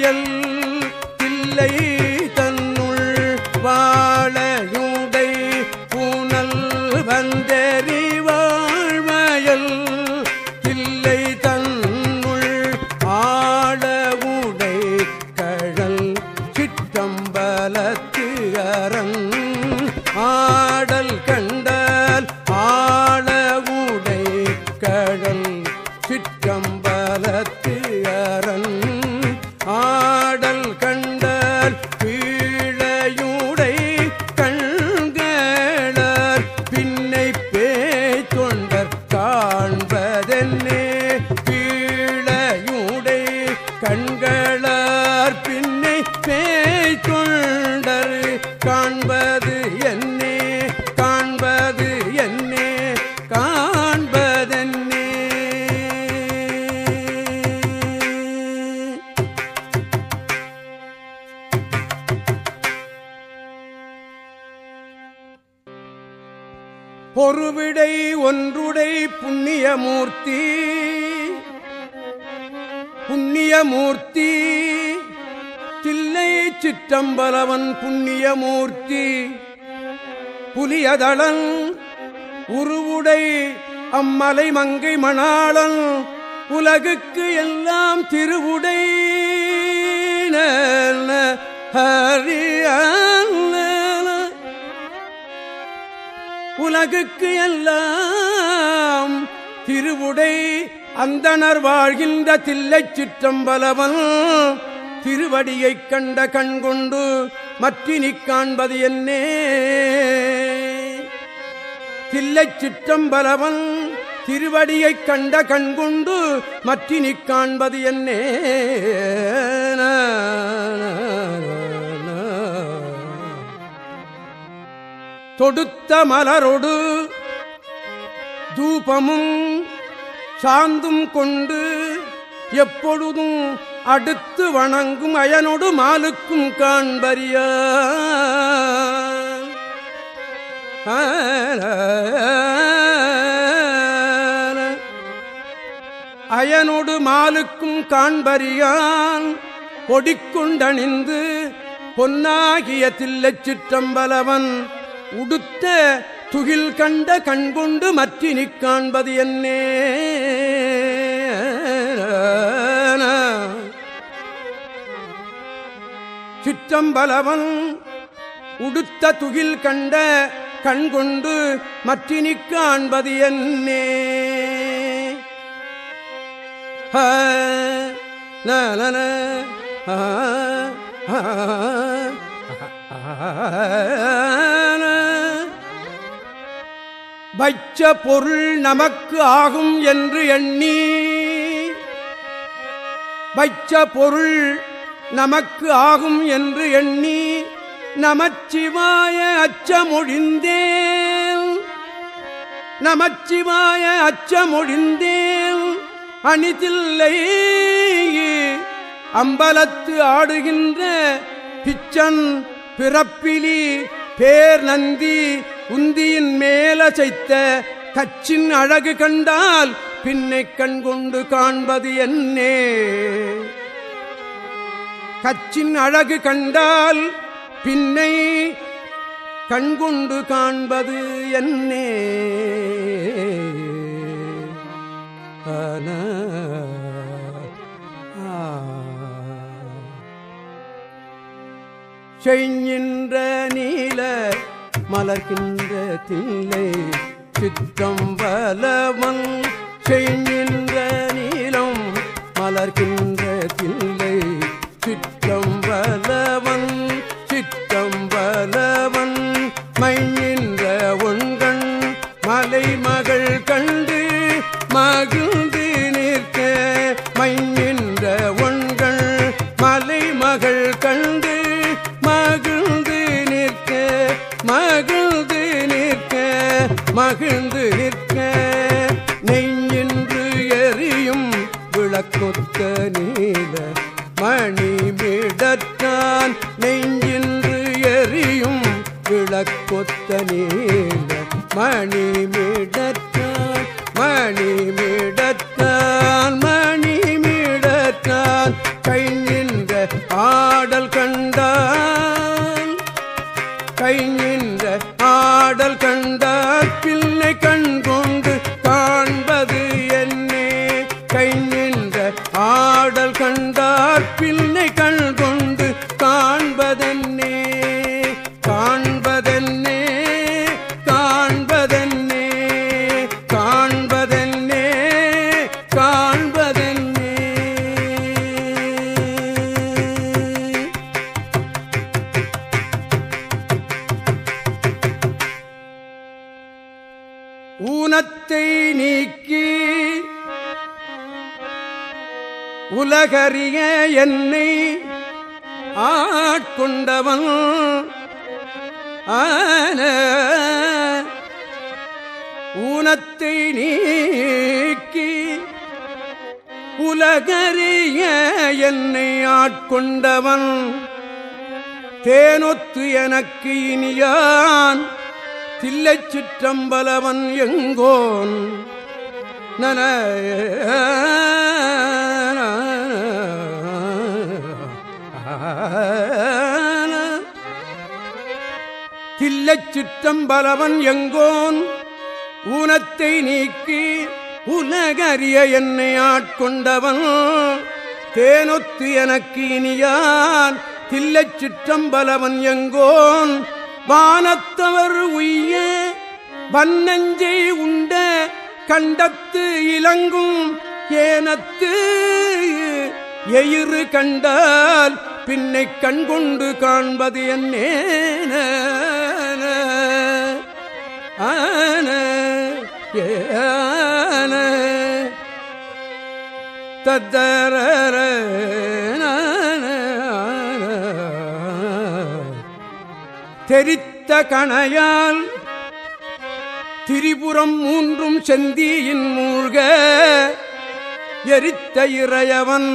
வயல் மூர்த்தி தில்லை சிற்றம்பலவன் புண்ணிய மூர்த்தி புலியதளன் உருவுடை அம்மலை மங்கை மணாளன் உலகுக்கு எல்லாம் திருவுடை. உலகுக்கு எல்லாம் திருவுடை. அந்தனர் வாழ்கின்ற தில்லை சிற்றம்பலவன் திருவடியைக் கண்ட கண்கொண்டு மற்றினி காண்பது என்னே. தில்லைச் சிற்றம்பலவன் திருவடியைக் கண்ட கண்கொண்டு மற்றினி காண்பது என்னே. தொடுத்த மலரொடு தூபமும் சாந்தும் கொண்டு எப்பொழுதும் அடுத்து வணங்கும் அயனோடு மாலுக்கும் காண்பறிய. அயனோடு மாலுக்கும் காண்பறியான் கொடிக்குண்டணிந்து பொன்னாகிய தில்லைச் சிற்றம்பலவன் உடுத்த துகில் கண்ட கண்கொண்டு மற்றினி காண்பது என்னே சிற்றம்பலவன் உடுத்த துகில் கண்ட கண்கொண்டு மற்றினி காண்பது என்னே ஹ, நலன, ஆ, வைச்ச பொருள் நமக்கு ஆகும் என்று எண்ணி வைச்ச பொருள் நமக்கு ஆகும் என்று எண்ணி நமச்சிவாய அச்சமொழிந்தேன் நமச்சிவாய அச்சமொழிந்தேன் அணிதில்லை. அம்பலத்து ஆடுகின்ற பிச்சன் பிறப்பிலி பேர் நந்தி உந்தியின் மேலசைத்த கச்சின் அழகு கண்டால் பின்னை கண் கொண்டு காண்பது என்னே. கச்சின் அழகு கண்டால் பின்னை கண்கொண்டு காண்பது என்னே. ஆன செய்கின்ற நீல மலர்கின்ற தில்லை சித்தம் சிற்றம்பலவன் செய்கின்ற நீளம். மலர்கின்ற தில்லை சிற்றம்பலவன் சிற்றம்பலவன் மையின்ற மலை மகள் கண்டு மகிழ்ந்து நிற்க. மையின்ற மலை மகள் கண்டு மகிழ்ந்து என்னை ஆட்கொண்டவன். ஆன ஊனத்தை நீக்கி உலகறிய என்னை ஆட்கொண்டவன். தேனொத்து எனக்கு இனியான் தில்லை சிற்றம்பலவன் எங்கோன். நன சிற்றம்பலவன் எங்கோன்? ஊனத்தை நீக்கி உலகறிய என்னை ஆட்கொண்டவன். தேனொத்து எனக்கு இனியான். தில்லைச் சிற்றம்பலவன் எங்கோன்? வானத்தவர் உய்ய வன்னஞ்சை உண்ட கண்டத்து இலங்கும் ஏனத்து எயிறு கண்டால் பின்னை கண்கொண்டு காண்பது என்னேன ஆன ஏன தத்தர தெரித்த கணையால் திரிபுரம் மூன்றும் செந்தியின் மூழ்க எரித்த இறையவன்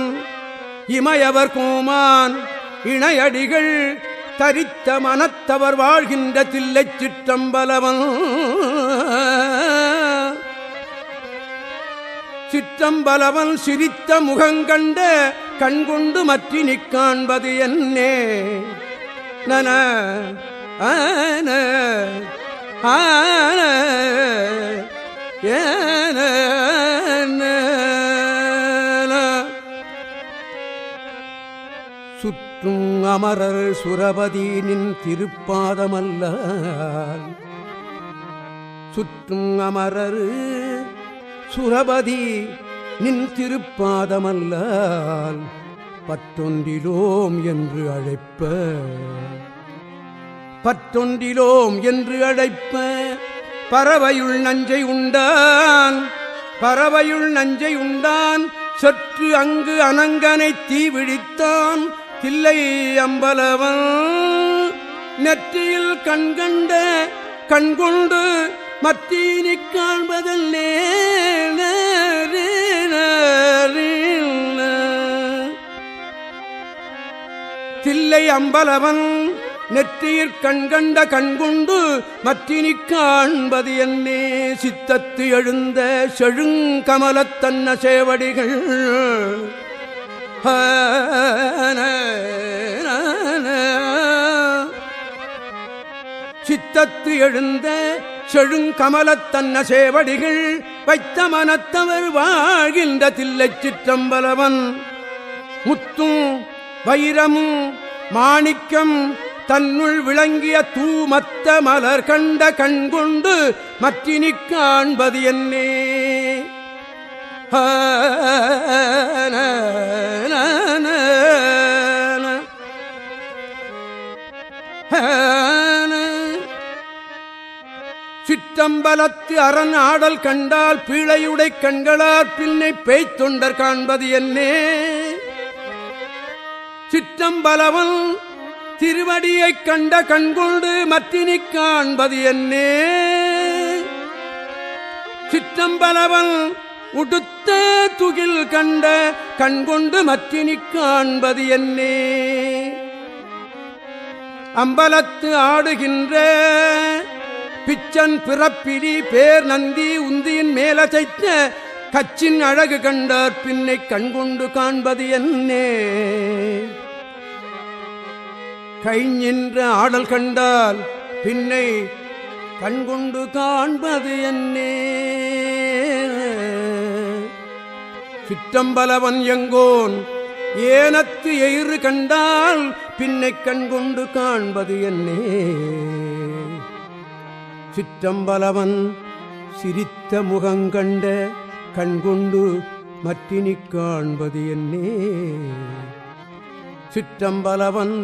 இமையவர் கோமான் இணையடிகள் தரித்த மனத்தவர் வாழ்கின்ற தில்லை சிற்றம்பலவன். சிற்றம்பலவன் சிரித்த முகங்கண்ட கண்கொண்டு மற்றி காண்பது என்னே. நன ஆன ஆன ஏன சுற்றும் அமரர் சுரபதி நின் திருப்பாதமல்ல. சுற்றும் அமரர் சுரபதி நின் திருப்பாதமல்லால் பத்தொன்றிலோம் என்று அழைப்ப. பத்தொன்றிலோம் என்று அழைப்ப. பறவையுள் நஞ்சை உண்டான். பறவையுள் நஞ்சை உண்டான். சற்று அங்கு அனங்கனை தீவிழித்தான் தில்லை அம்பலவன். நெற்றியில் கண்கண்ட கண்கொண்டு மத்தீனி காண்பதல் தில்லை அம்பலவன் நெற்றியிற் கண்கண்ட கண்கொண்டு மற்றினி காண்பது என்னே. சித்தத்து எழுந்த செழுங்கமலத்தன்ன சேவடிகள். சித்தத்து எழுந்த செழுங்கமலத்தன்ன சேவடிகள் வைத்த மனத்தவர் வாழ்கின்ற தில்லை சிற்றம்பலவன். முத்தும் வைரமும் மாணிக்கம் தன்னுள் விளங்கிய தூமத்த மலர் கண்ட கண்கொண்டு மற்றினி காண்பது என்னே. சிற்றம்பலத்து அரண் ஆடல் கண்டால் பீழையுடை கண்களார் பின்னை பேய்த்தொண்டர் காண்பது என்னே. சிற்றம்பலவன் திருவடியைக் கண்ட கண்கொண்டு மத்தினி காண்பது என்னே. சிற்றம்பலவன் உடுத்த துகில் கண்ட கண்கொண்டு மத்தினி காண்பது என்னே. அம்பலத்து ஆடுகின்ற பிச்சன் பிறப்பிலி பேர் நந்தி உந்தியின் மேலசைத்த கச்சின் அழகு கண்டார் பின்னை கண்கொண்டு காண்பது என்னே. கைஞின்ற ஆடல் கண்டால் பின்னை கண்கொண்டு காண்பது என்னே. சிற்றம்பலவன் எங்கோன் ஏனத்து எயிறு கண்டால் பின்னை கண்கொண்டு காண்பது என்னே. சிற்றம்பலவன் சிரித்த முகங்கண்ட கண்கொண்டு மற்றினி காண்பது என்னே. சிற்றம்பலவன்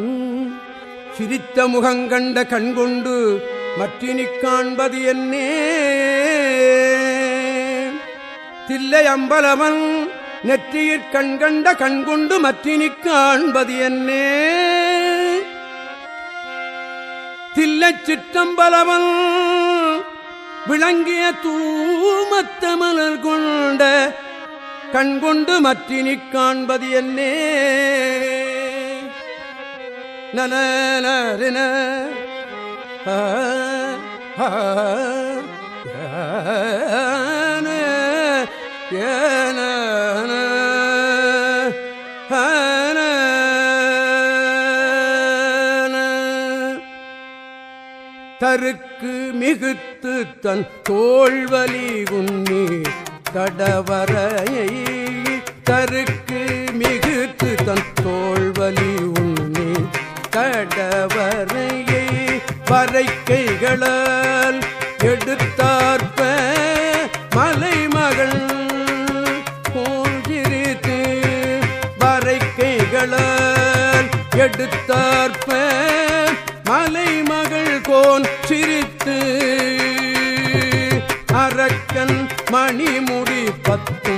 சிரித்த முகங்கண்ட கண்கொண்டு மற்றினி காண்பது என்னே. தில்லை அம்பலவன் நெற்றியிற் கண்கண்ட கண்கொண்டு மற்றினி காண்பது என்னே. தில்லை சிற்றம்பலவன் விளங்கிய தூமத்த மலர் கொண்ட கண்கொண்டு மற்றினி காண்பது என்னே. நன ஏன தருக்கு மிகுத்து தன் தோல்வலி உண்ணி தடவரையை தருக்கு மிகுத்து தன் தோல்வலி உண்ணி தடவரையை வரைக்கைகளால் எடுத்தார் மணிமுடி